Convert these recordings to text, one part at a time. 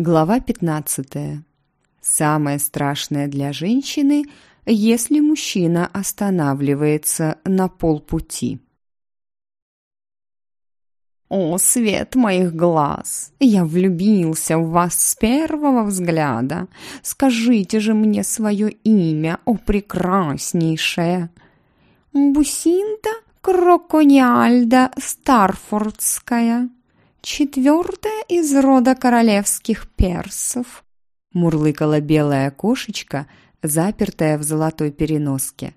Глава 15. Самое страшное для женщины, если мужчина останавливается на полпути. «О, свет моих глаз! Я влюбился в вас с первого взгляда! Скажите же мне свое имя, о прекраснейшая!» «Бусинда Крокониальда Старфордская», четвертая из рода королевских персов», — мурлыкала белая кошечка, запертая в золотой переноске.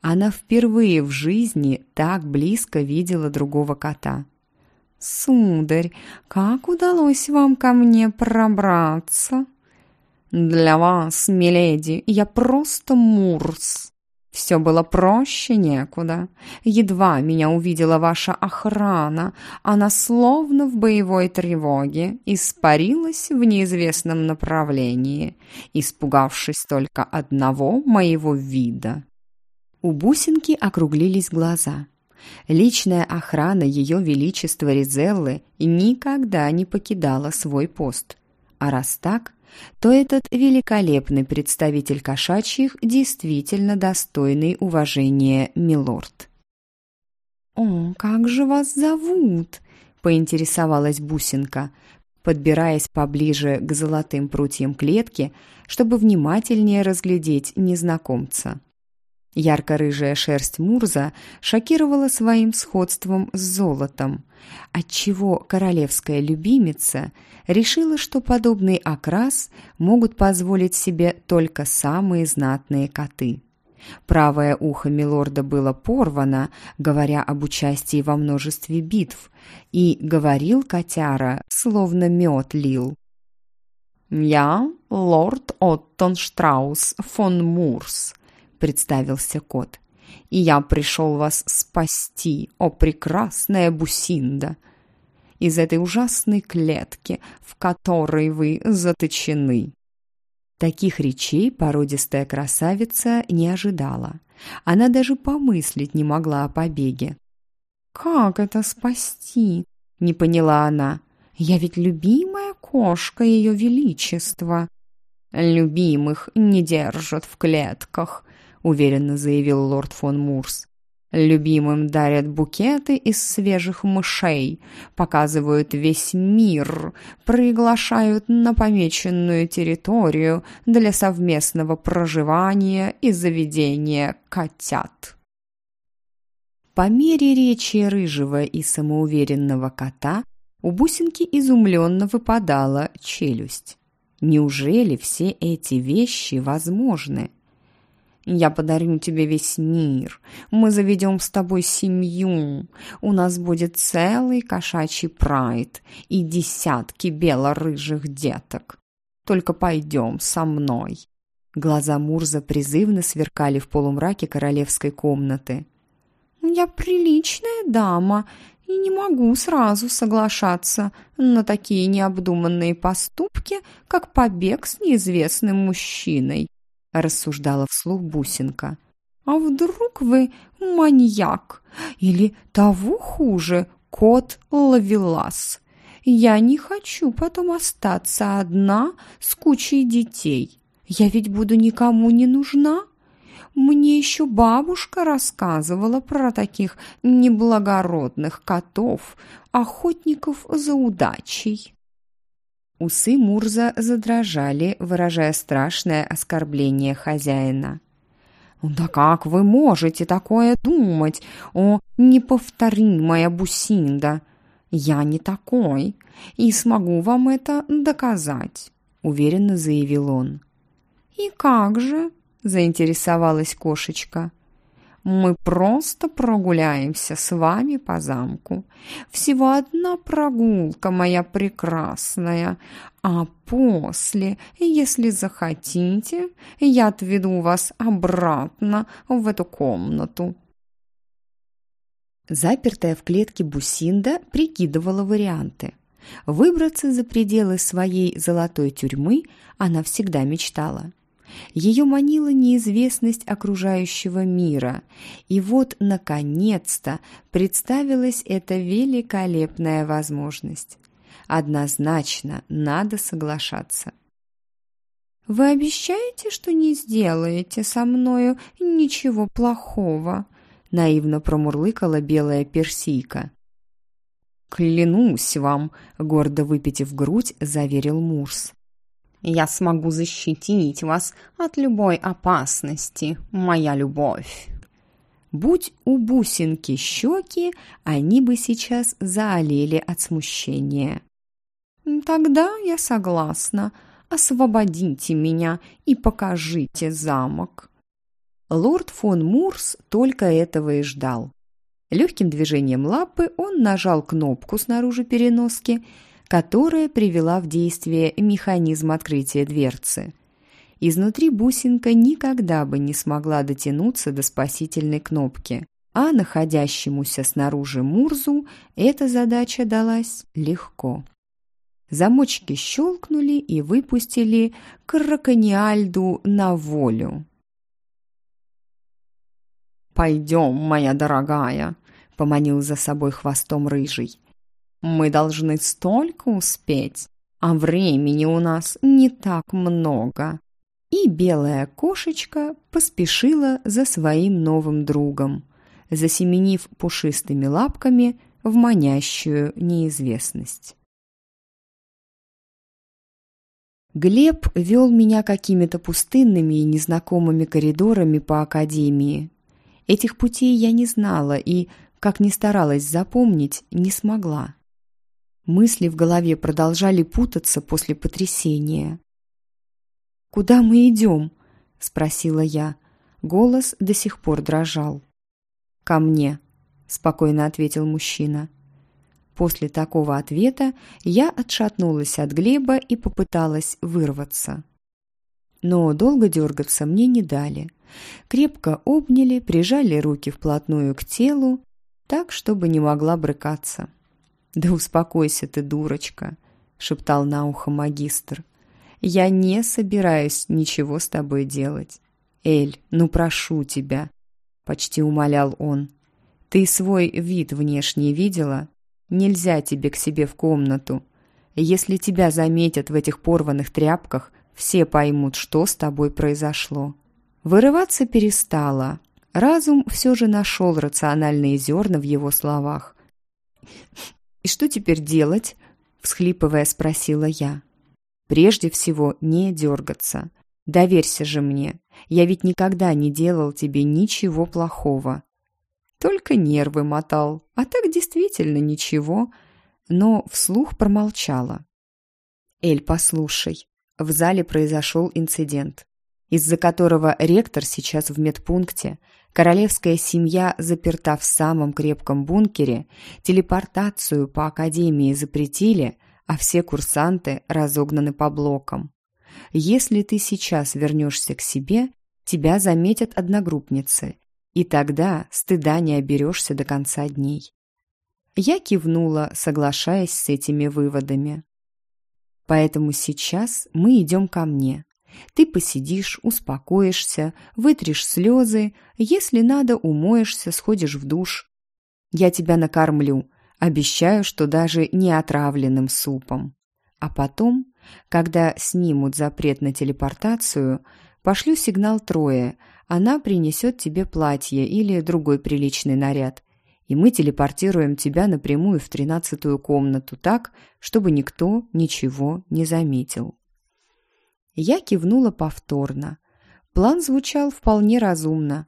Она впервые в жизни так близко видела другого кота. «Сударь, как удалось вам ко мне пробраться?» «Для вас, миледи, я просто Мурс», все было проще некуда. Едва меня увидела ваша охрана, она словно в боевой тревоге испарилась в неизвестном направлении, испугавшись только одного моего вида. У бусинки округлились глаза. Личная охрана Ее Величества Ризеллы никогда не покидала свой пост. А раз так, то этот великолепный представитель кошачьих действительно достойный уважения милорд. «О, как же вас зовут?» — поинтересовалась бусинка, подбираясь поближе к золотым прутьям клетки, чтобы внимательнее разглядеть незнакомца. Ярко-рыжая шерсть Мурза шокировала своим сходством с золотом, отчего королевская любимица решила, что подобный окрас могут позволить себе только самые знатные коты. Правое ухо Милорда было порвано, говоря об участии во множестве битв, и говорил котяра, словно мед лил. «Я лорд Оттон Штраус фон Мурс», — представился кот. «И я пришел вас спасти, о прекрасная Бусинда, из этой ужасной клетки, в которой вы заточены». Таких речей породистая красавица не ожидала. Она даже помыслить не могла о побеге. «Как это спасти?» — не поняла она. «Я ведь любимая кошка Ее Величества». «Любимых не держат в клетках», — уверенно заявил лорд фон Мурс. Любимым дарят букеты из свежих мышей, показывают весь мир, приглашают на помеченную территорию для совместного проживания и заведения котят. По мере речи рыжего и самоуверенного кота у бусинки изумленно выпадала челюсть. Неужели все эти вещи возможны? Я подарю тебе весь мир. Мы заведем с тобой семью. У нас будет целый кошачий прайд и десятки бело-рыжих деток. Только пойдем со мной». Глаза Мурза призывно сверкали в полумраке королевской комнаты. «Я приличная дама и не могу сразу соглашаться на такие необдуманные поступки, как побег с неизвестным мужчиной рассуждала вслух бусинка. «А вдруг вы маньяк? Или того хуже, кот Лавелас? Я не хочу потом остаться одна с кучей детей. Я ведь буду никому не нужна. Мне еще бабушка рассказывала про таких неблагородных котов, охотников за удачей». Усы Мурза задрожали, выражая страшное оскорбление хозяина. «Да как вы можете такое думать, о неповторимая Бусинда? Я не такой, и смогу вам это доказать», — уверенно заявил он. «И как же?» — заинтересовалась кошечка. Мы просто прогуляемся с вами по замку. Всего одна прогулка, моя прекрасная. А после, если захотите, я отведу вас обратно в эту комнату». Запертая в клетке Бусинда прикидывала варианты. Выбраться за пределы своей золотой тюрьмы она всегда мечтала. Ее манила неизвестность окружающего мира, и вот, наконец-то, представилась эта великолепная возможность. Однозначно надо соглашаться. «Вы обещаете, что не сделаете со мною ничего плохого?» наивно промурлыкала белая персийка. «Клянусь вам!» — гордо выпитив грудь, заверил Мурс. «Я смогу защитить вас от любой опасности, моя любовь!» Будь у бусинки щеки, они бы сейчас заолели от смущения. «Тогда я согласна. Освободите меня и покажите замок». Лорд фон Мурс только этого и ждал. Легким движением лапы он нажал кнопку снаружи переноски, которая привела в действие механизм открытия дверцы. Изнутри бусинка никогда бы не смогла дотянуться до спасительной кнопки, а находящемуся снаружи Мурзу эта задача далась легко. Замочки щелкнули и выпустили Кракониальду на волю. «Пойдем, моя дорогая», — поманил за собой хвостом рыжий. «Мы должны столько успеть, а времени у нас не так много». И белая кошечка поспешила за своим новым другом, засеменив пушистыми лапками в манящую неизвестность. Глеб вел меня какими-то пустынными и незнакомыми коридорами по академии, Этих путей я не знала и, как ни старалась запомнить, не смогла. Мысли в голове продолжали путаться после потрясения. «Куда мы идем?» – спросила я. Голос до сих пор дрожал. «Ко мне», – спокойно ответил мужчина. После такого ответа я отшатнулась от Глеба и попыталась вырваться. Но долго дергаться мне не дали. Крепко обняли, прижали руки вплотную к телу, так, чтобы не могла брыкаться. «Да успокойся ты, дурочка», — шептал на ухо магистр. «Я не собираюсь ничего с тобой делать. Эль, ну прошу тебя», — почти умолял он. «Ты свой вид внешний видела? Нельзя тебе к себе в комнату. Если тебя заметят в этих порванных тряпках, все поймут, что с тобой произошло. Вырываться перестала. Разум все же нашел рациональные зерна в его словах. «И что теперь делать?» – всхлипывая спросила я. «Прежде всего, не дергаться. Доверься же мне. Я ведь никогда не делал тебе ничего плохого. Только нервы мотал, а так действительно ничего». Но вслух промолчала. «Эль, послушай, в зале произошел инцидент, из-за которого ректор сейчас в медпункте, королевская семья заперта в самом крепком бункере, телепортацию по академии запретили, а все курсанты разогнаны по блокам. Если ты сейчас вернешься к себе, тебя заметят одногруппницы, и тогда стыда не оберешься до конца дней. Я кивнула, соглашаясь с этими выводами. Поэтому сейчас мы идем ко мне. Ты посидишь, успокоишься, вытрешь слезы, если надо, умоешься, сходишь в душ. Я тебя накормлю, обещаю, что даже не отравленным супом. А потом, когда снимут запрет на телепортацию, пошлю сигнал Трое, она принесет тебе платье или другой приличный наряд, и мы телепортируем тебя напрямую в тринадцатую комнату так, чтобы никто ничего не заметил. Я кивнула повторно. План звучал вполне разумно.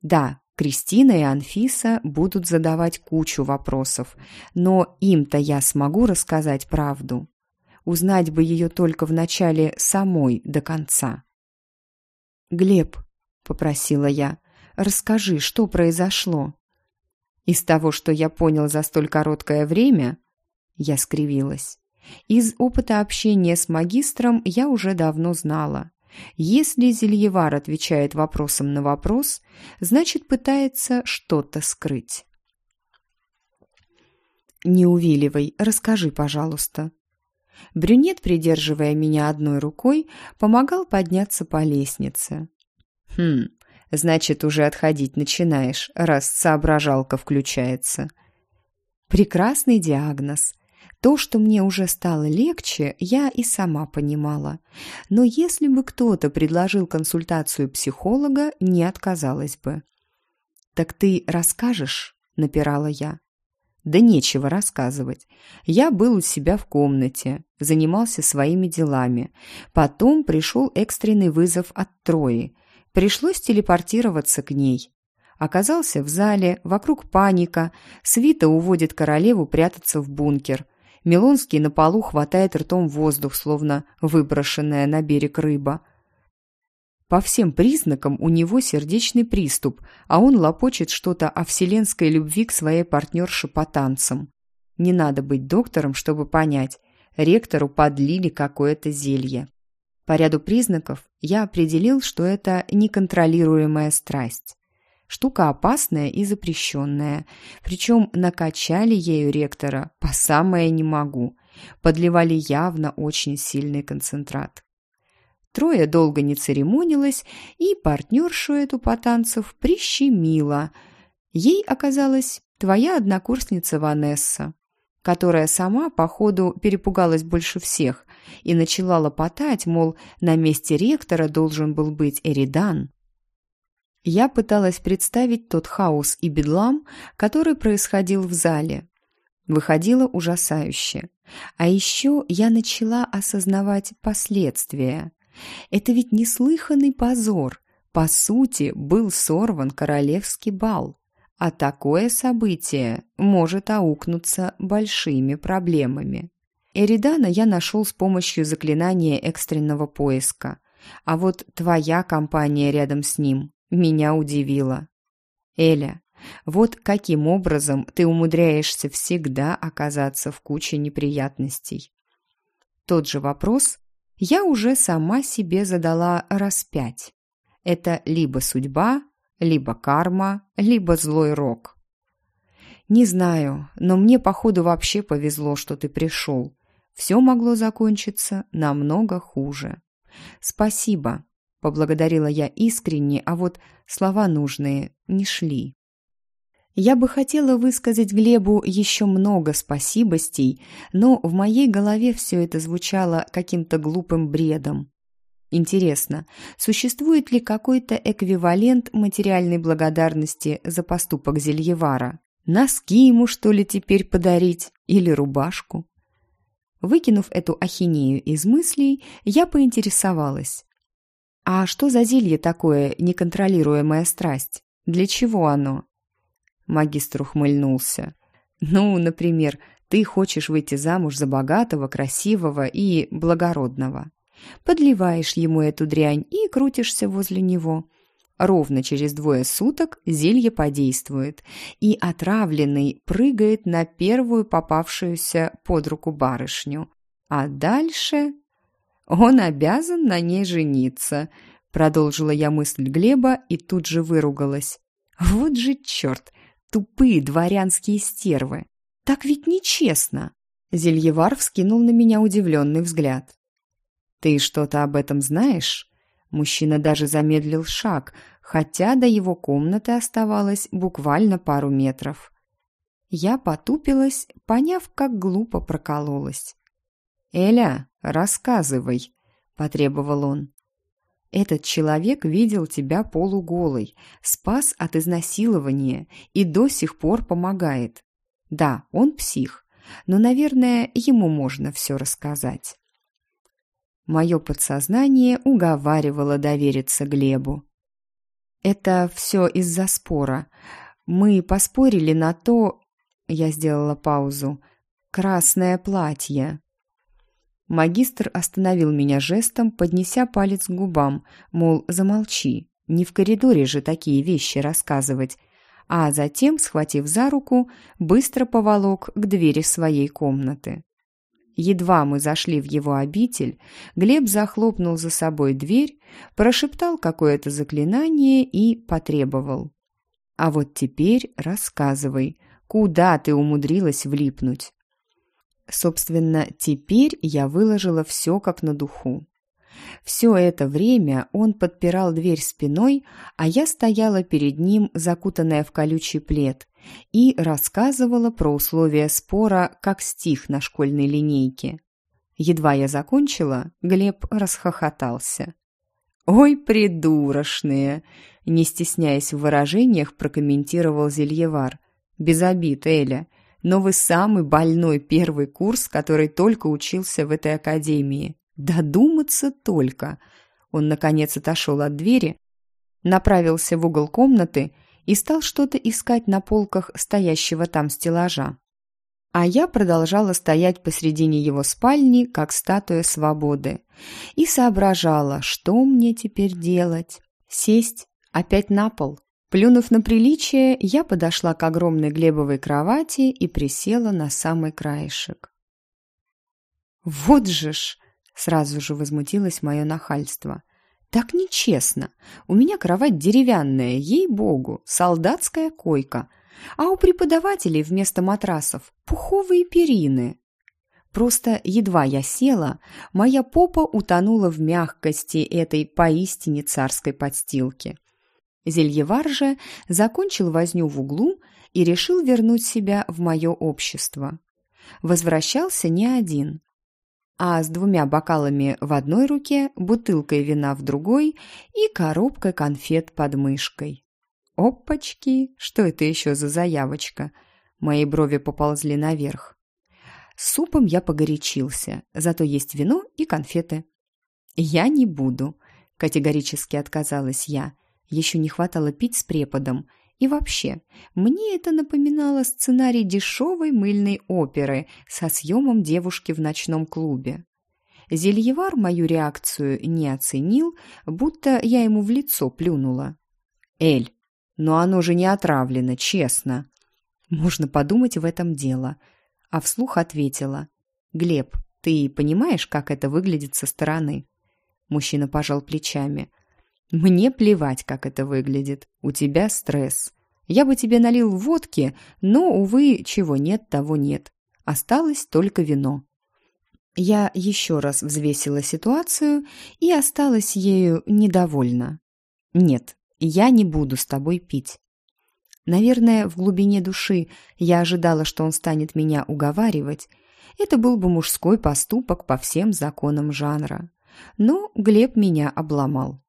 Да, Кристина и Анфиса будут задавать кучу вопросов, но им-то я смогу рассказать правду. Узнать бы ее только в начале самой до конца. «Глеб», — попросила я, — «расскажи, что произошло?» Из того, что я понял за столь короткое время, я скривилась. Из опыта общения с магистром я уже давно знала. Если Зельевар отвечает вопросом на вопрос, значит пытается что-то скрыть. «Не увиливай, расскажи, пожалуйста». Брюнет, придерживая меня одной рукой, помогал подняться по лестнице. «Хм, Значит, уже отходить начинаешь, раз соображалка включается. Прекрасный диагноз. То, что мне уже стало легче, я и сама понимала. Но если бы кто-то предложил консультацию психолога, не отказалась бы. «Так ты расскажешь?» – напирала я. Да нечего рассказывать. Я был у себя в комнате, занимался своими делами. Потом пришел экстренный вызов от Трои. Пришлось телепортироваться к ней. Оказался в зале, вокруг паника. Свита уводит королеву прятаться в бункер. Милонский на полу хватает ртом воздух, словно выброшенная на берег рыба. По всем признакам у него сердечный приступ, а он лопочет что-то о вселенской любви к своей партнерше по танцам. Не надо быть доктором, чтобы понять, ректору подлили какое-то зелье. По ряду признаков я определил, что это неконтролируемая страсть. Штука опасная и запрещенная. Причем накачали ею ректора по самое не могу. Подливали явно очень сильный концентрат. Трое долго не церемонилась, и партнершу эту по танцев прищемила. Ей оказалась твоя однокурсница Ванесса, которая сама, походу, перепугалась больше всех и начала лопотать, мол, на месте ректора должен был быть Эридан. Я пыталась представить тот хаос и бедлам, который происходил в зале. Выходило ужасающе. А еще я начала осознавать последствия. Это ведь неслыханный позор. По сути, был сорван королевский бал. А такое событие может аукнуться большими проблемами. Эридана я нашел с помощью заклинания экстренного поиска. А вот твоя компания рядом с ним меня удивила. Эля, вот каким образом ты умудряешься всегда оказаться в куче неприятностей. Тот же вопрос я уже сама себе задала раз пять. Это либо судьба, либо карма, либо злой рок. Не знаю, но мне, походу, вообще повезло, что ты пришел. Все могло закончиться намного хуже. Спасибо, Поблагодарила я искренне, а вот слова нужные не шли. Я бы хотела высказать Глебу еще много спасибостей, но в моей голове все это звучало каким-то глупым бредом. Интересно, существует ли какой-то эквивалент материальной благодарности за поступок Зельевара? Носки ему, что ли, теперь подарить? Или рубашку? Выкинув эту ахинею из мыслей, я поинтересовалась. «А что за зелье такое, неконтролируемая страсть? Для чего оно?» Магистр ухмыльнулся. «Ну, например, ты хочешь выйти замуж за богатого, красивого и благородного. Подливаешь ему эту дрянь и крутишься возле него. Ровно через двое суток зелье подействует, и отравленный прыгает на первую попавшуюся под руку барышню. А дальше он обязан на ней жениться», — продолжила я мысль Глеба и тут же выругалась. «Вот же черт! Тупые дворянские стервы! Так ведь нечестно!» Зельевар вскинул на меня удивленный взгляд. «Ты что-то об этом знаешь?» Мужчина даже замедлил шаг, хотя до его комнаты оставалось буквально пару метров. Я потупилась, поняв, как глупо прокололась. «Эля, рассказывай», — потребовал он. «Этот человек видел тебя полуголой, спас от изнасилования и до сих пор помогает. Да, он псих, но, наверное, ему можно все рассказать». Мое подсознание уговаривало довериться Глебу. «Это все из-за спора. Мы поспорили на то...» Я сделала паузу. «Красное платье». Магистр остановил меня жестом, поднеся палец к губам, мол, замолчи, не в коридоре же такие вещи рассказывать, а затем, схватив за руку, быстро поволок к двери своей комнаты. Едва мы зашли в его обитель, Глеб захлопнул за собой дверь, прошептал какое-то заклинание и потребовал. «А вот теперь рассказывай, куда ты умудрилась влипнуть?» Собственно, теперь я выложила все как на духу. Все это время он подпирал дверь спиной, а я стояла перед ним, закутанная в колючий плед, и рассказывала про условия спора, как стих на школьной линейке. Едва я закончила, Глеб расхохотался. «Ой, придурочные!» — не стесняясь в выражениях, прокомментировал Зельевар. «Без обид, Эля, но вы самый больной первый курс, который только учился в этой академии. Додуматься только!» Он, наконец, отошел от двери, направился в угол комнаты и стал что-то искать на полках стоящего там стеллажа. А я продолжала стоять посредине его спальни, как статуя свободы, и соображала, что мне теперь делать. Сесть опять на пол. Плюнув на приличие, я подошла к огромной глебовой кровати и присела на самый краешек. «Вот же ж!» — сразу же возмутилось мое нахальство. «Так нечестно. У меня кровать деревянная, ей-богу, солдатская койка, а у преподавателей вместо матрасов пуховые перины». Просто едва я села, моя попа утонула в мягкости этой поистине царской подстилки. Зельевар же закончил возню в углу и решил вернуть себя в мое общество. Возвращался не один, а с двумя бокалами в одной руке, бутылкой вина в другой и коробкой конфет под мышкой. «Опачки! Что это еще за заявочка?» Мои брови поползли наверх. С супом я погорячился, зато есть вино и конфеты. «Я не буду», — категорически отказалась я. Еще не хватало пить с преподом. И вообще, мне это напоминало сценарий дешевой мыльной оперы со съемом девушки в ночном клубе. Зельевар мою реакцию не оценил, будто я ему в лицо плюнула. «Эль, но оно же не отравлено, честно». «Можно подумать в этом дело», а вслух ответила. «Глеб, ты понимаешь, как это выглядит со стороны?» Мужчина пожал плечами. «Мне плевать, как это выглядит. У тебя стресс. Я бы тебе налил водки, но, увы, чего нет, того нет. Осталось только вино». Я еще раз взвесила ситуацию и осталась ею недовольна. «Нет, я не буду с тобой пить». Наверное, в глубине души я ожидала, что он станет меня уговаривать. Это был бы мужской поступок по всем законам жанра. Но Глеб меня обломал.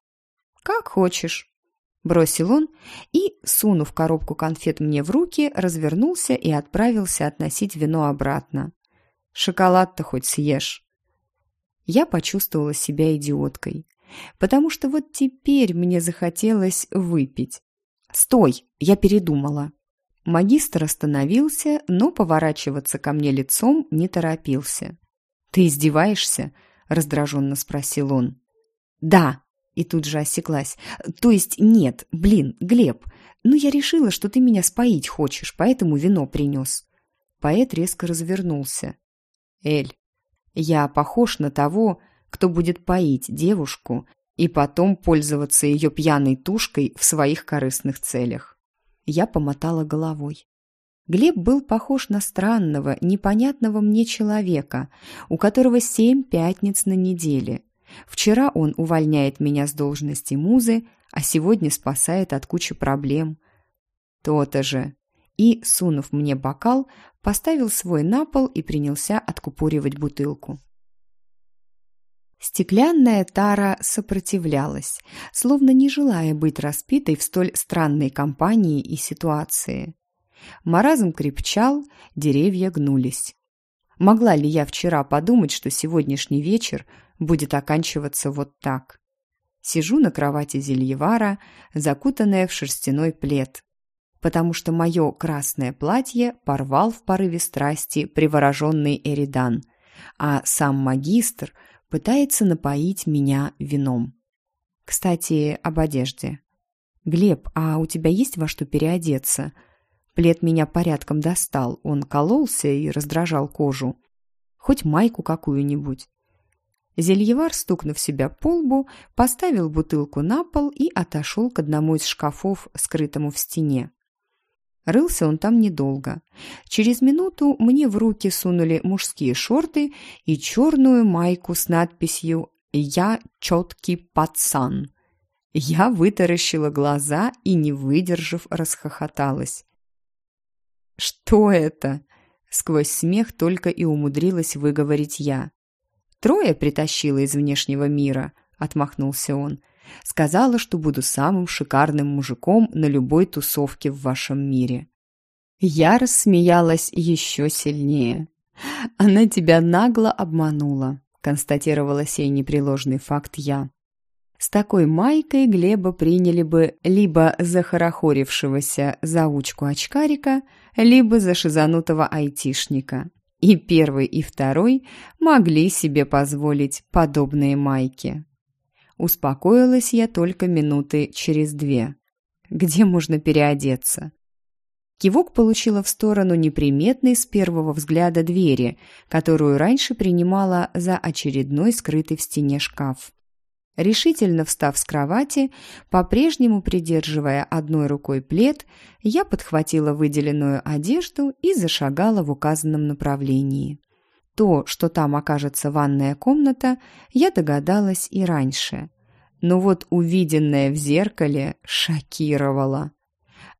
«Как хочешь», — бросил он и, сунув коробку конфет мне в руки, развернулся и отправился относить вино обратно. «Шоколад-то хоть съешь». Я почувствовала себя идиоткой, потому что вот теперь мне захотелось выпить. «Стой! Я передумала!» Магистр остановился, но поворачиваться ко мне лицом не торопился. «Ты издеваешься?» — раздраженно спросил он. «Да!» И тут же осеклась. «То есть нет, блин, Глеб, ну я решила, что ты меня споить хочешь, поэтому вино принес». Поэт резко развернулся. «Эль, я похож на того, кто будет поить девушку и потом пользоваться ее пьяной тушкой в своих корыстных целях». Я помотала головой. Глеб был похож на странного, непонятного мне человека, у которого семь пятниц на неделе – Вчера он увольняет меня с должности музы, а сегодня спасает от кучи проблем. То-то же. И, сунув мне бокал, поставил свой на пол и принялся откупоривать бутылку. Стеклянная тара сопротивлялась, словно не желая быть распитой в столь странной компании и ситуации. Маразм крепчал, деревья гнулись. Могла ли я вчера подумать, что сегодняшний вечер будет оканчиваться вот так. Сижу на кровати Зельевара, закутанная в шерстяной плед, потому что мое красное платье порвал в порыве страсти привороженный Эридан, а сам магистр пытается напоить меня вином. Кстати, об одежде. «Глеб, а у тебя есть во что переодеться?» Плед меня порядком достал, он кололся и раздражал кожу. Хоть майку какую-нибудь. Зельевар, стукнув себя по лбу, поставил бутылку на пол и отошел к одному из шкафов, скрытому в стене. Рылся он там недолго. Через минуту мне в руки сунули мужские шорты и черную майку с надписью Я четкий пацан». Я вытаращила глаза и, не выдержав, расхохоталась. «Что это?» — сквозь смех только и умудрилась выговорить я. «Трое притащила из внешнего мира», — отмахнулся он. «Сказала, что буду самым шикарным мужиком на любой тусовке в вашем мире». Я рассмеялась еще сильнее. «Она тебя нагло обманула», — констатировала сей непреложный факт я. С такой майкой Глеба приняли бы либо за хорохорившегося заучку-очкарика, либо за шизанутого айтишника. И первый, и второй могли себе позволить подобные майки. Успокоилась я только минуты через две. Где можно переодеться? Кивок получила в сторону неприметной с первого взгляда двери, которую раньше принимала за очередной скрытый в стене шкаф. Решительно встав с кровати, по-прежнему придерживая одной рукой плед, я подхватила выделенную одежду и зашагала в указанном направлении. То, что там окажется ванная комната, я догадалась и раньше. Но вот увиденное в зеркале шокировало.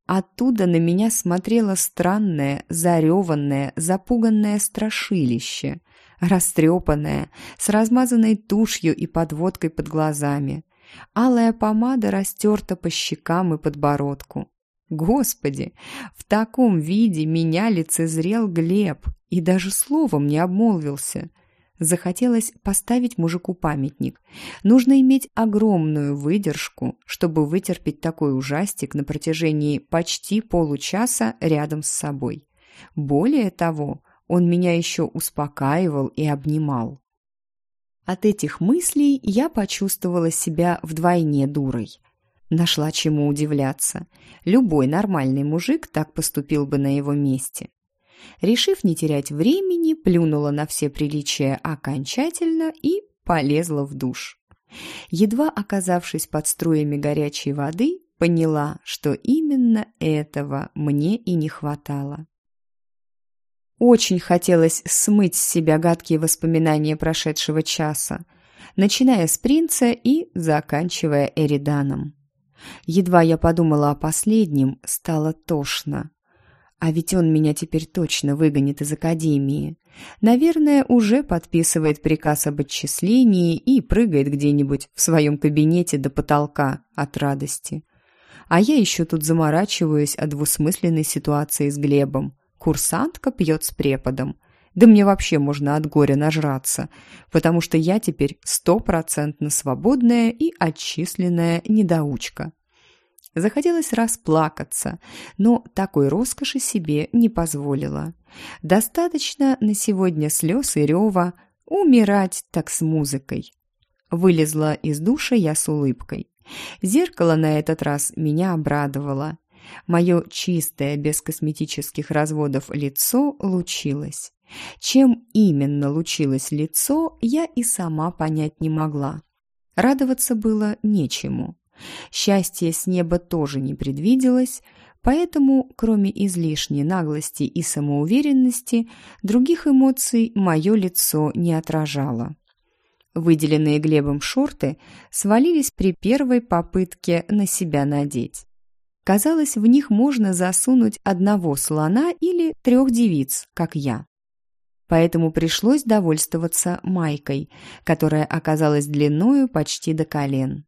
Оттуда на меня смотрело странное, зареванное, запуганное страшилище – растрепанная, с размазанной тушью и подводкой под глазами. Алая помада растерта по щекам и подбородку. Господи, в таком виде меня лицезрел Глеб и даже словом не обмолвился. Захотелось поставить мужику памятник. Нужно иметь огромную выдержку, чтобы вытерпеть такой ужастик на протяжении почти получаса рядом с собой. Более того, он меня еще успокаивал и обнимал. От этих мыслей я почувствовала себя вдвойне дурой. Нашла чему удивляться. Любой нормальный мужик так поступил бы на его месте. Решив не терять времени, плюнула на все приличия окончательно и полезла в душ. Едва оказавшись под струями горячей воды, поняла, что именно этого мне и не хватало. Очень хотелось смыть с себя гадкие воспоминания прошедшего часа, начиная с принца и заканчивая Эриданом. Едва я подумала о последнем, стало тошно. А ведь он меня теперь точно выгонит из академии. Наверное, уже подписывает приказ об отчислении и прыгает где-нибудь в своем кабинете до потолка от радости. А я еще тут заморачиваюсь о двусмысленной ситуации с Глебом. Курсантка пьет с преподом. Да мне вообще можно от горя нажраться, потому что я теперь стопроцентно свободная и отчисленная недоучка. Захотелось расплакаться, но такой роскоши себе не позволила. Достаточно на сегодня слез и рева, умирать так с музыкой. Вылезла из душа я с улыбкой. Зеркало на этот раз меня обрадовало. Мое чистое, без косметических разводов лицо лучилось. Чем именно лучилось лицо, я и сама понять не могла. Радоваться было нечему. Счастье с неба тоже не предвиделось, поэтому, кроме излишней наглости и самоуверенности, других эмоций мое лицо не отражало. Выделенные Глебом шорты свалились при первой попытке на себя надеть. Казалось, в них можно засунуть одного слона или трех девиц, как я. Поэтому пришлось довольствоваться майкой, которая оказалась длиною почти до колен.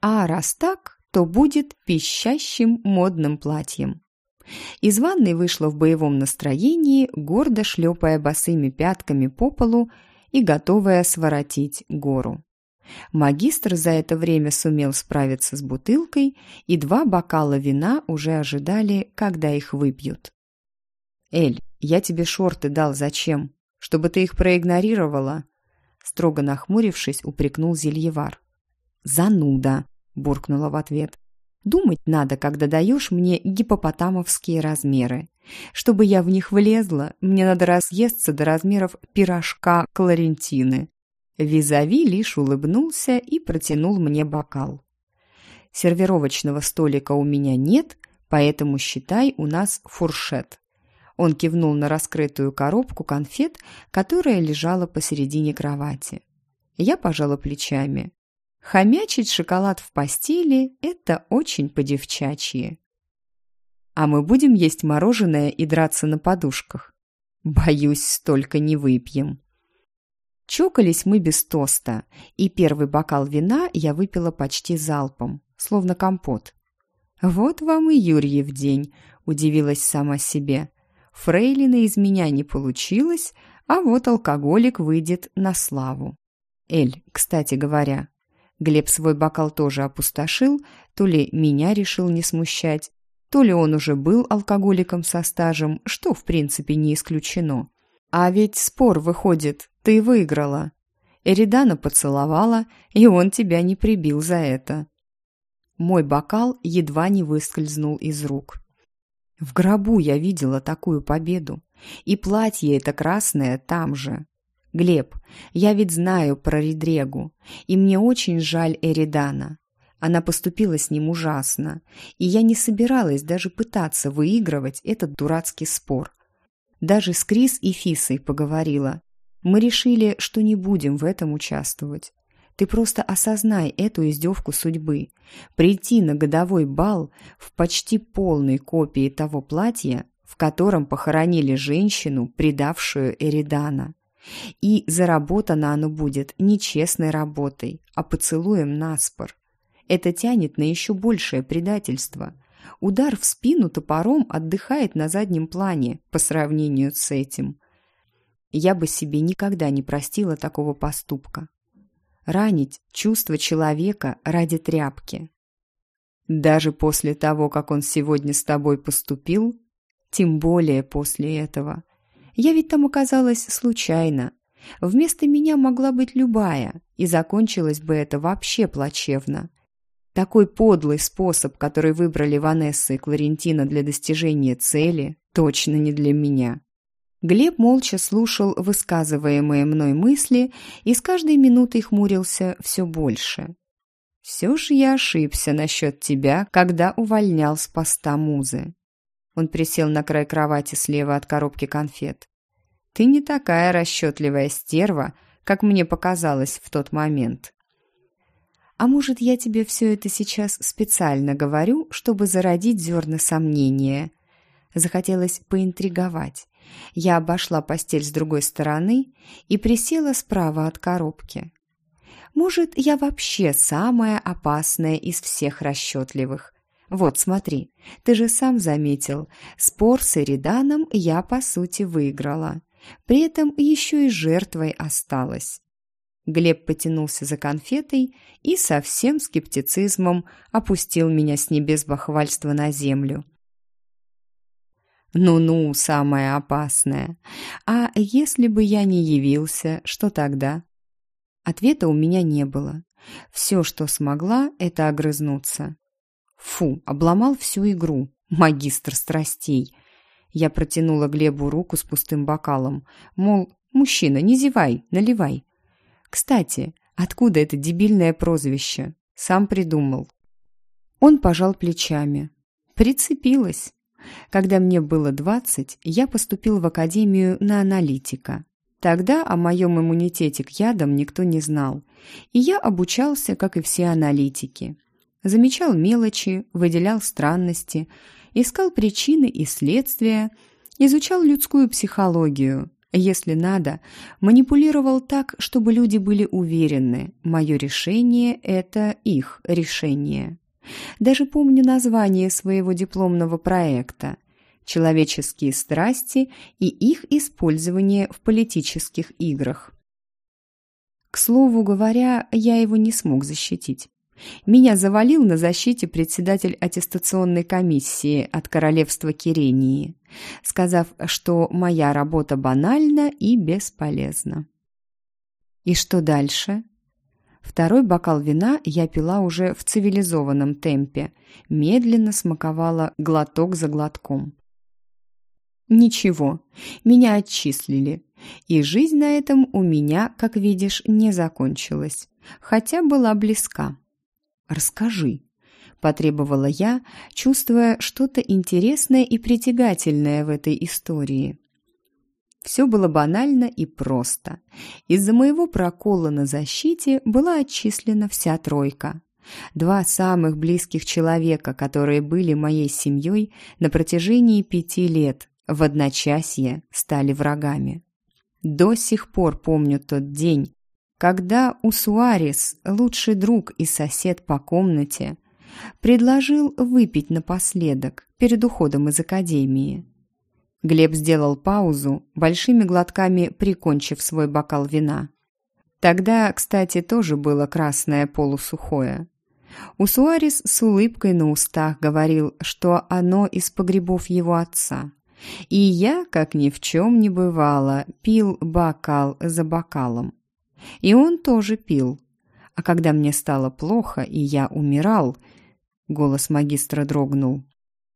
А раз так, то будет пищащим модным платьем. Из ванной вышла в боевом настроении, гордо шлепая босыми пятками по полу и готовая своротить гору. Магистр за это время сумел справиться с бутылкой, и два бокала вина уже ожидали, когда их выпьют. «Эль, я тебе шорты дал зачем? Чтобы ты их проигнорировала?» Строго нахмурившись, упрекнул Зельевар. «Зануда!» – буркнула в ответ. «Думать надо, когда даешь мне гипопотамовские размеры. Чтобы я в них влезла, мне надо разъесться до размеров пирожка Кларентины. Визави лишь улыбнулся и протянул мне бокал. «Сервировочного столика у меня нет, поэтому считай у нас фуршет». Он кивнул на раскрытую коробку конфет, которая лежала посередине кровати. Я пожала плечами. Хомячить шоколад в постели – это очень по-девчачьи. А мы будем есть мороженое и драться на подушках. Боюсь, столько не выпьем. Чокались мы без тоста, и первый бокал вина я выпила почти залпом, словно компот. «Вот вам и Юрьев день», – удивилась сама себе. «Фрейлина из меня не получилось, а вот алкоголик выйдет на славу». Эль, кстати говоря, Глеб свой бокал тоже опустошил, то ли меня решил не смущать, то ли он уже был алкоголиком со стажем, что в принципе не исключено. А ведь спор выходит, ты выиграла. Эридана поцеловала, и он тебя не прибил за это. Мой бокал едва не выскользнул из рук. В гробу я видела такую победу. И платье это красное там же. Глеб, я ведь знаю про Редрегу, и мне очень жаль Эридана. Она поступила с ним ужасно, и я не собиралась даже пытаться выигрывать этот дурацкий спор. Даже с Крис и Фисой поговорила. Мы решили, что не будем в этом участвовать. Ты просто осознай эту издевку судьбы. Прийти на годовой бал в почти полной копии того платья, в котором похоронили женщину, предавшую Эридана. И заработано оно будет не честной работой, а поцелуем наспор. Это тянет на еще большее предательство. Удар в спину топором отдыхает на заднем плане по сравнению с этим. Я бы себе никогда не простила такого поступка. Ранить чувство человека ради тряпки. Даже после того, как он сегодня с тобой поступил, тем более после этого – я ведь там оказалась случайно. Вместо меня могла быть любая, и закончилось бы это вообще плачевно. Такой подлый способ, который выбрали Ванесса и Кларентина для достижения цели, точно не для меня. Глеб молча слушал высказываемые мной мысли и с каждой минутой хмурился все больше. «Все же я ошибся насчет тебя, когда увольнял с поста музы. Он присел на край кровати слева от коробки конфет. «Ты не такая расчетливая стерва, как мне показалось в тот момент». «А может, я тебе все это сейчас специально говорю, чтобы зародить зерна сомнения?» Захотелось поинтриговать. Я обошла постель с другой стороны и присела справа от коробки. «Может, я вообще самая опасная из всех расчетливых?» Вот, смотри, ты же сам заметил, спор с Эриданом я, по сути, выиграла. При этом еще и жертвой осталась. Глеб потянулся за конфетой и со всем скептицизмом опустил меня с небес бахвальства на землю. «Ну-ну, самое опасное. А если бы я не явился, что тогда?» Ответа у меня не было. Все, что смогла, это огрызнуться. Фу, обломал всю игру. Магистр страстей. Я протянула Глебу руку с пустым бокалом. Мол, мужчина, не зевай, наливай. Кстати, откуда это дебильное прозвище? Сам придумал. Он пожал плечами. Прицепилась. Когда мне было двадцать, я поступил в академию на аналитика. Тогда о моем иммунитете к ядам никто не знал, и я обучался, как и все аналитики замечал мелочи, выделял странности, искал причины и следствия, изучал людскую психологию. Если надо, манипулировал так, чтобы люди были уверены, мое решение – это их решение. Даже помню название своего дипломного проекта «Человеческие страсти и их использование в политических играх». К слову говоря, я его не смог защитить. Меня завалил на защите председатель аттестационной комиссии от королевства Кирении, сказав, что моя работа банальна и бесполезна. И что дальше? Второй бокал вина я пила уже в цивилизованном темпе, медленно смаковала глоток за глотком. Ничего, меня отчислили, и жизнь на этом у меня, как видишь, не закончилась, хотя была близка. «Расскажи», – потребовала я, чувствуя что-то интересное и притягательное в этой истории. Все было банально и просто. Из-за моего прокола на защите была отчислена вся тройка. Два самых близких человека, которые были моей семьей на протяжении пяти лет, в одночасье стали врагами. До сих пор помню тот день, когда Усуарис, лучший друг и сосед по комнате, предложил выпить напоследок перед уходом из академии. Глеб сделал паузу, большими глотками прикончив свой бокал вина. Тогда, кстати, тоже было красное полусухое. Усуарис с улыбкой на устах говорил, что оно из погребов его отца. И я, как ни в чем не бывало, пил бокал за бокалом. И он тоже пил. А когда мне стало плохо, и я умирал, голос магистра дрогнул.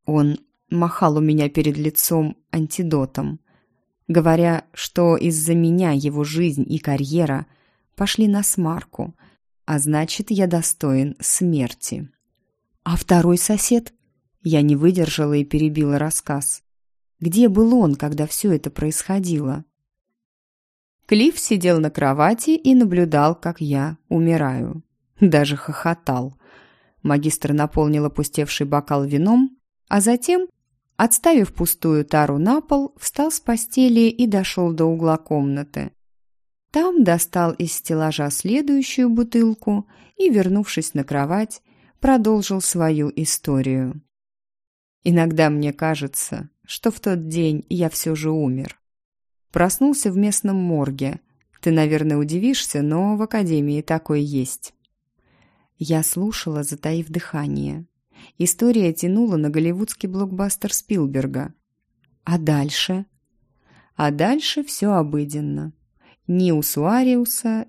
Он махал у меня перед лицом антидотом, говоря, что из-за меня его жизнь и карьера пошли на смарку, а значит, я достоин смерти. А второй сосед? Я не выдержала и перебила рассказ. Где был он, когда все это происходило? Клифф сидел на кровати и наблюдал, как я умираю. Даже хохотал. Магистр наполнил опустевший бокал вином, а затем, отставив пустую тару на пол, встал с постели и дошел до угла комнаты. Там достал из стеллажа следующую бутылку и, вернувшись на кровать, продолжил свою историю. Иногда мне кажется, что в тот день я все же умер. Проснулся в местном морге. Ты, наверное, удивишься, но в академии такое есть. Я слушала, затаив дыхание. История тянула на голливудский блокбастер Спилберга. А дальше? А дальше все обыденно. Ни у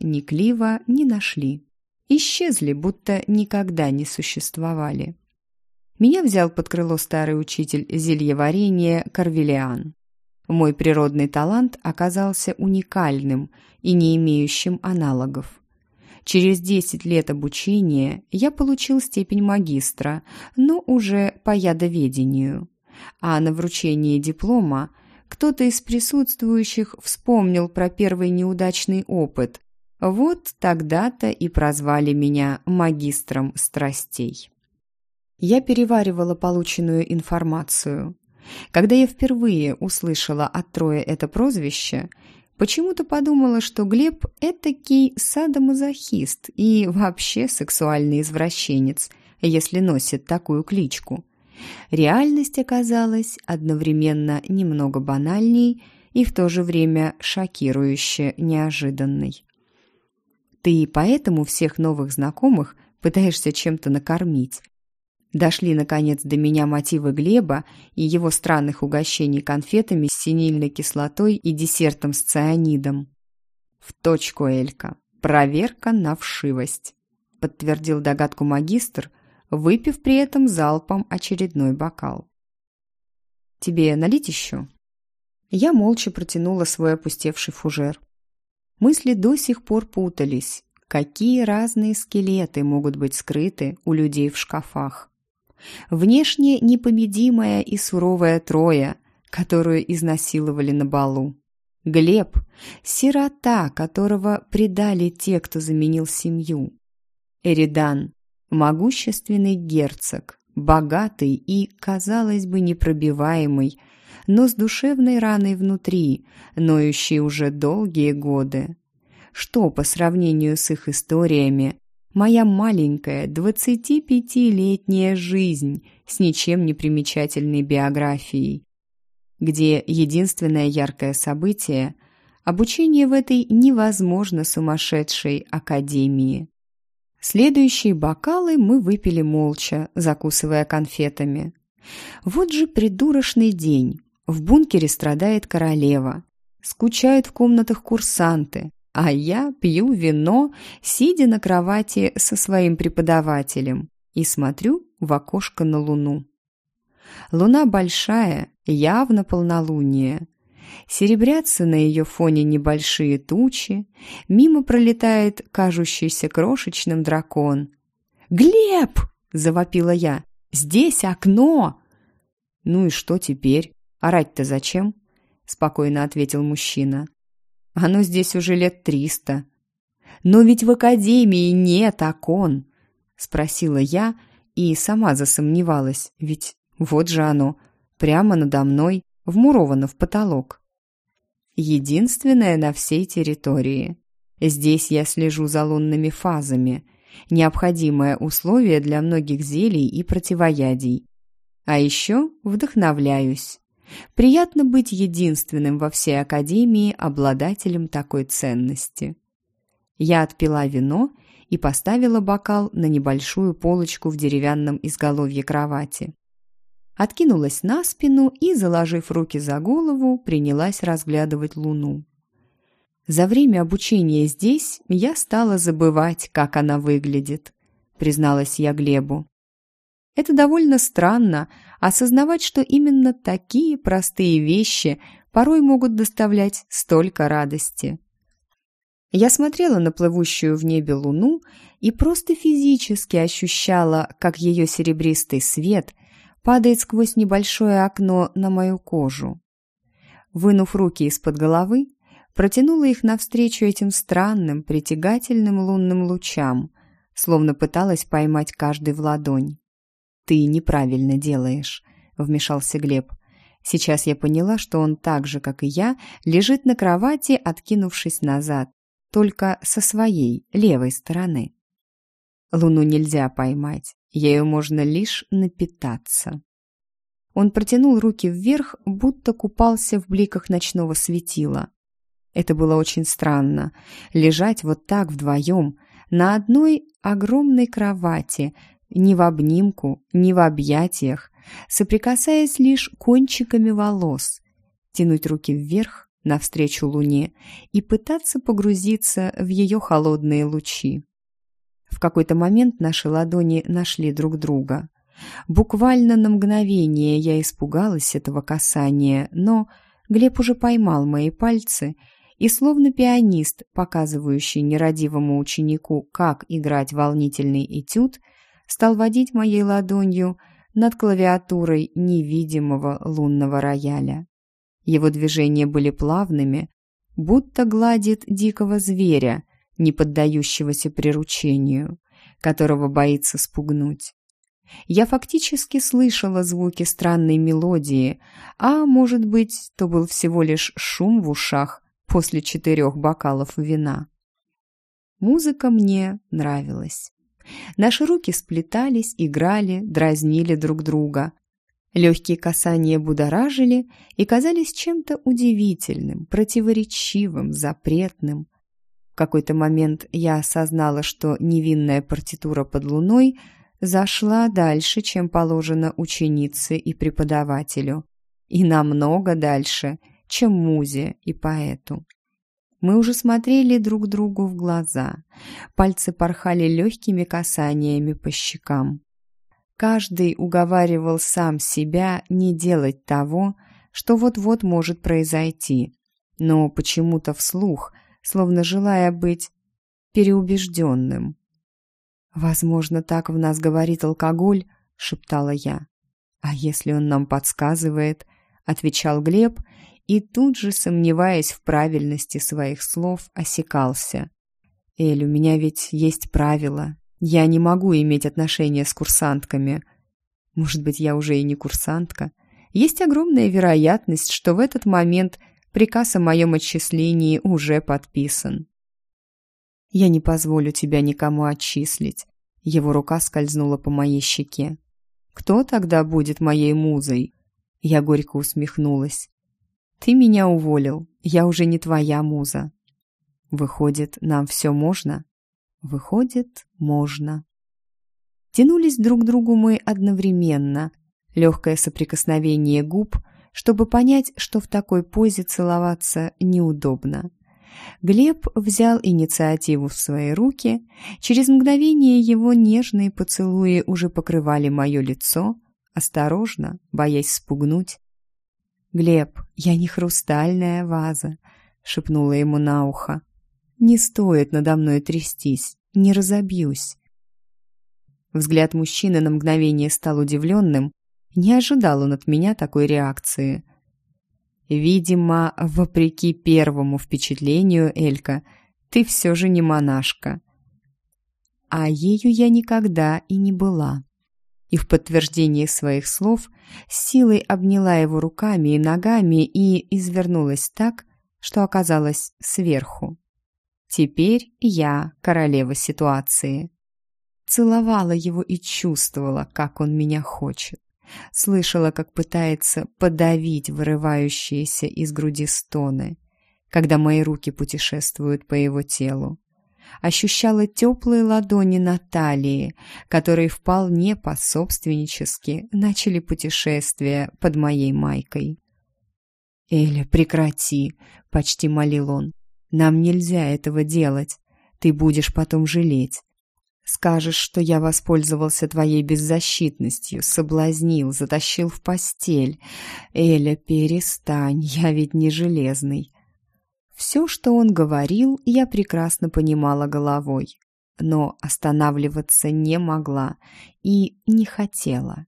ни Клива не нашли. Исчезли, будто никогда не существовали. Меня взял под крыло старый учитель зельеварения Карвелиан. Мой природный талант оказался уникальным и не имеющим аналогов. Через 10 лет обучения я получил степень магистра, но уже по ядоведению. А на вручении диплома кто-то из присутствующих вспомнил про первый неудачный опыт. Вот тогда-то и прозвали меня магистром страстей я переваривала полученную информацию. Когда я впервые услышала от Троя это прозвище, почему-то подумала, что Глеб – этакий садомазохист и вообще сексуальный извращенец, если носит такую кличку. Реальность оказалась одновременно немного банальней и в то же время шокирующе неожиданной. Ты поэтому всех новых знакомых пытаешься чем-то накормить, Дошли, наконец, до меня мотивы Глеба и его странных угощений конфетами с синильной кислотой и десертом с цианидом. «В точку, Элька. Проверка на вшивость», — подтвердил догадку магистр, выпив при этом залпом очередной бокал. «Тебе налить еще?» Я молча протянула свой опустевший фужер. Мысли до сих пор путались. Какие разные скелеты могут быть скрыты у людей в шкафах? Внешне непобедимая и суровая Троя, которую изнасиловали на балу. Глеб – сирота, которого предали те, кто заменил семью. Эридан – могущественный герцог, богатый и, казалось бы, непробиваемый, но с душевной раной внутри, ноющий уже долгие годы. Что по сравнению с их историями Моя маленькая, 25-летняя жизнь с ничем не примечательной биографией, где единственное яркое событие – обучение в этой невозможно сумасшедшей академии. Следующие бокалы мы выпили молча, закусывая конфетами. Вот же придурочный день. В бункере страдает королева. Скучают в комнатах курсанты а я пью вино, сидя на кровати со своим преподавателем и смотрю в окошко на луну. Луна большая, явно полнолуние. Серебрятся на ее фоне небольшие тучи, мимо пролетает кажущийся крошечным дракон. «Глеб!» – завопила я. «Здесь окно!» «Ну и что теперь? Орать-то зачем?» спокойно ответил мужчина. Оно здесь уже лет триста. Но ведь в академии нет окон, спросила я и сама засомневалась, ведь вот же оно, прямо надо мной, вмуровано в потолок. Единственное на всей территории. Здесь я слежу за лунными фазами, необходимое условие для многих зелий и противоядий. А еще вдохновляюсь. Приятно быть единственным во всей академии обладателем такой ценности. Я отпила вино и поставила бокал на небольшую полочку в деревянном изголовье кровати. Откинулась на спину и, заложив руки за голову, принялась разглядывать луну. За время обучения здесь я стала забывать, как она выглядит, призналась я Глебу. Это довольно странно, осознавать, что именно такие простые вещи порой могут доставлять столько радости. Я смотрела на плывущую в небе луну и просто физически ощущала, как ее серебристый свет падает сквозь небольшое окно на мою кожу. Вынув руки из-под головы, протянула их навстречу этим странным, притягательным лунным лучам, словно пыталась поймать каждый в ладонь. «Ты неправильно делаешь», — вмешался Глеб. Сейчас я поняла, что он так же, как и я, лежит на кровати, откинувшись назад, только со своей, левой стороны. Луну нельзя поймать, ею можно лишь напитаться. Он протянул руки вверх, будто купался в бликах ночного светила. Это было очень странно. Лежать вот так вдвоем, на одной огромной кровати, ни в обнимку, ни в объятиях, соприкасаясь лишь кончиками волос, тянуть руки вверх, навстречу луне, и пытаться погрузиться в ее холодные лучи. В какой-то момент наши ладони нашли друг друга. Буквально на мгновение я испугалась этого касания, но Глеб уже поймал мои пальцы и, словно пианист, показывающий нерадивому ученику, как играть волнительный этюд, стал водить моей ладонью над клавиатурой невидимого лунного рояля. Его движения были плавными, будто гладит дикого зверя, не поддающегося приручению, которого боится спугнуть. Я фактически слышала звуки странной мелодии, а, может быть, то был всего лишь шум в ушах после четырех бокалов вина. Музыка мне нравилась. Наши руки сплетались, играли, дразнили друг друга. Легкие касания будоражили и казались чем-то удивительным, противоречивым, запретным какой-то момент я осознала, что невинная партитура под луной зашла дальше, чем положено ученице и преподавателю, и намного дальше, чем музе и поэту. Мы уже смотрели друг другу в глаза. Пальцы порхали легкими касаниями по щекам. Каждый уговаривал сам себя не делать того, что вот-вот может произойти, но почему-то вслух – словно желая быть переубежденным. «Возможно, так в нас говорит алкоголь», — шептала я. «А если он нам подсказывает?» — отвечал Глеб, и тут же, сомневаясь в правильности своих слов, осекался. «Эль, у меня ведь есть правила. Я не могу иметь отношения с курсантками. Может быть, я уже и не курсантка. Есть огромная вероятность, что в этот момент Приказ о моем отчислении уже подписан. Я не позволю тебя никому отчислить. Его рука скользнула по моей щеке. Кто тогда будет моей музой? Я горько усмехнулась. Ты меня уволил. Я уже не твоя муза. Выходит, нам все можно? Выходит, можно. Тянулись друг к другу мы одновременно. Легкое соприкосновение губ — чтобы понять, что в такой позе целоваться неудобно. Глеб взял инициативу в свои руки. Через мгновение его нежные поцелуи уже покрывали мое лицо, осторожно, боясь спугнуть. «Глеб, я не хрустальная ваза», — шепнула ему на ухо. «Не стоит надо мной трястись, не разобьюсь». Взгляд мужчины на мгновение стал удивленным, не ожидал он от меня такой реакции. Видимо, вопреки первому впечатлению, Элька, ты все же не монашка. А ею я никогда и не была. И в подтверждение своих слов силой обняла его руками и ногами и извернулась так, что оказалась сверху. Теперь я королева ситуации. Целовала его и чувствовала, как он меня хочет. Слышала, как пытается подавить вырывающиеся из груди стоны, когда мои руки путешествуют по его телу. Ощущала теплые ладони на талии, которые вполне пособственнически начали путешествие под моей майкой. «Эля, прекрати!» — почти молил он. «Нам нельзя этого делать. Ты будешь потом жалеть. Скажешь, что я воспользовался твоей беззащитностью, соблазнил, затащил в постель. Эля, перестань, я ведь не железный. Все, что он говорил, я прекрасно понимала головой, но останавливаться не могла и не хотела.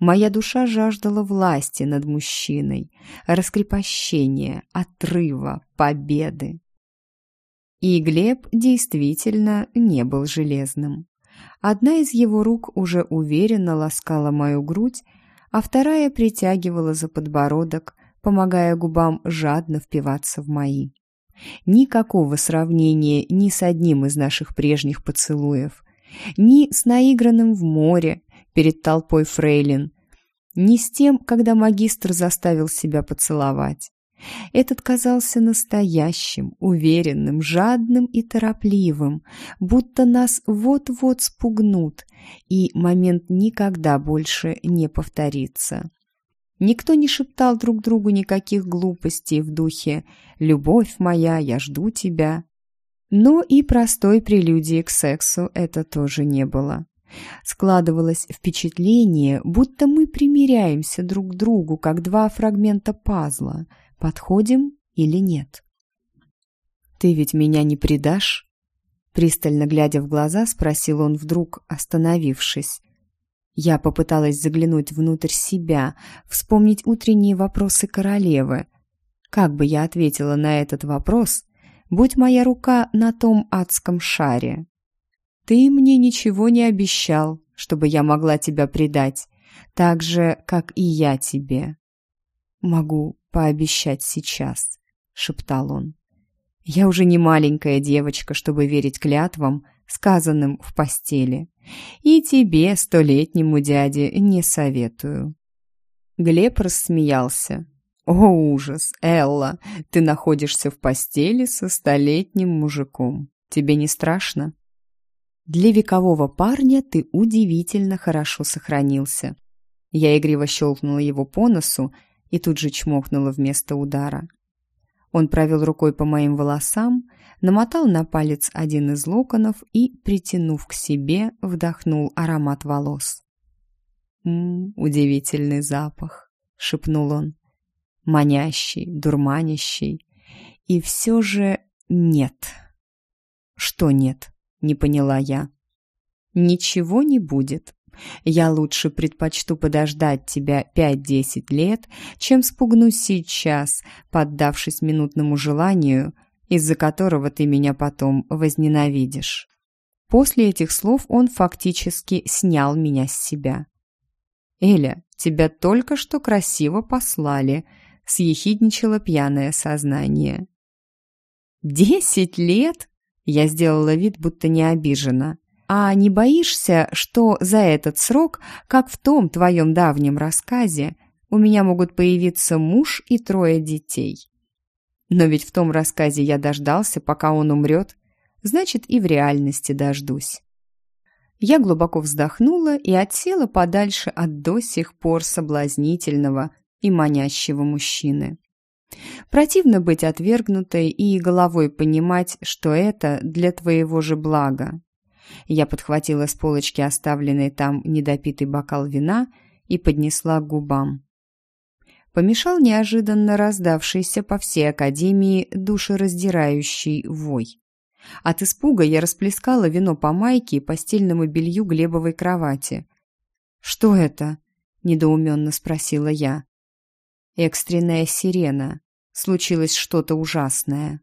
Моя душа жаждала власти над мужчиной, раскрепощения, отрыва, победы. И Глеб действительно не был железным. Одна из его рук уже уверенно ласкала мою грудь, а вторая притягивала за подбородок, помогая губам жадно впиваться в мои. Никакого сравнения ни с одним из наших прежних поцелуев, ни с наигранным в море перед толпой фрейлин, ни с тем, когда магистр заставил себя поцеловать. Этот казался настоящим, уверенным, жадным и торопливым, будто нас вот-вот спугнут, и момент никогда больше не повторится. Никто не шептал друг другу никаких глупостей в духе «Любовь моя, я жду тебя». Но и простой прелюдии к сексу это тоже не было. Складывалось впечатление, будто мы примиряемся друг к другу, как два фрагмента пазла – подходим или нет. «Ты ведь меня не предашь?» Пристально глядя в глаза, спросил он вдруг, остановившись. Я попыталась заглянуть внутрь себя, вспомнить утренние вопросы королевы. Как бы я ответила на этот вопрос, будь моя рука на том адском шаре? «Ты мне ничего не обещал, чтобы я могла тебя предать, так же, как и я тебе». «Могу пообещать сейчас», — шептал он. «Я уже не маленькая девочка, чтобы верить клятвам, сказанным в постели. И тебе, столетнему дяде, не советую». Глеб рассмеялся. «О, ужас, Элла, ты находишься в постели со столетним мужиком. Тебе не страшно?» «Для векового парня ты удивительно хорошо сохранился». Я игриво щелкнула его по носу, и тут же чмокнула вместо удара. Он провел рукой по моим волосам, намотал на палец один из локонов и, притянув к себе, вдохнул аромат волос. «М -м, удивительный запах», — шепнул он. «Манящий, дурманящий. И все же нет». «Что нет?» — не поняла я. «Ничего не будет. Я лучше предпочту подождать тебя пять-десять лет, чем спугнусь сейчас, поддавшись минутному желанию, из-за которого ты меня потом возненавидишь». После этих слов он фактически снял меня с себя. «Эля, тебя только что красиво послали», — съехидничало пьяное сознание. «Десять лет?» — я сделала вид, будто не обижена. А не боишься, что за этот срок, как в том твоем давнем рассказе, у меня могут появиться муж и трое детей? Но ведь в том рассказе я дождался, пока он умрет, значит и в реальности дождусь. Я глубоко вздохнула и отсела подальше от до сих пор соблазнительного и манящего мужчины. Противно быть отвергнутой и головой понимать, что это для твоего же блага. Я подхватила с полочки оставленный там недопитый бокал вина и поднесла к губам. Помешал неожиданно раздавшийся по всей академии душераздирающий вой. От испуга я расплескала вино по майке и постельному белью Глебовой кровати. «Что это?» – недоуменно спросила я. Экстренная сирена. Случилось что-то ужасное.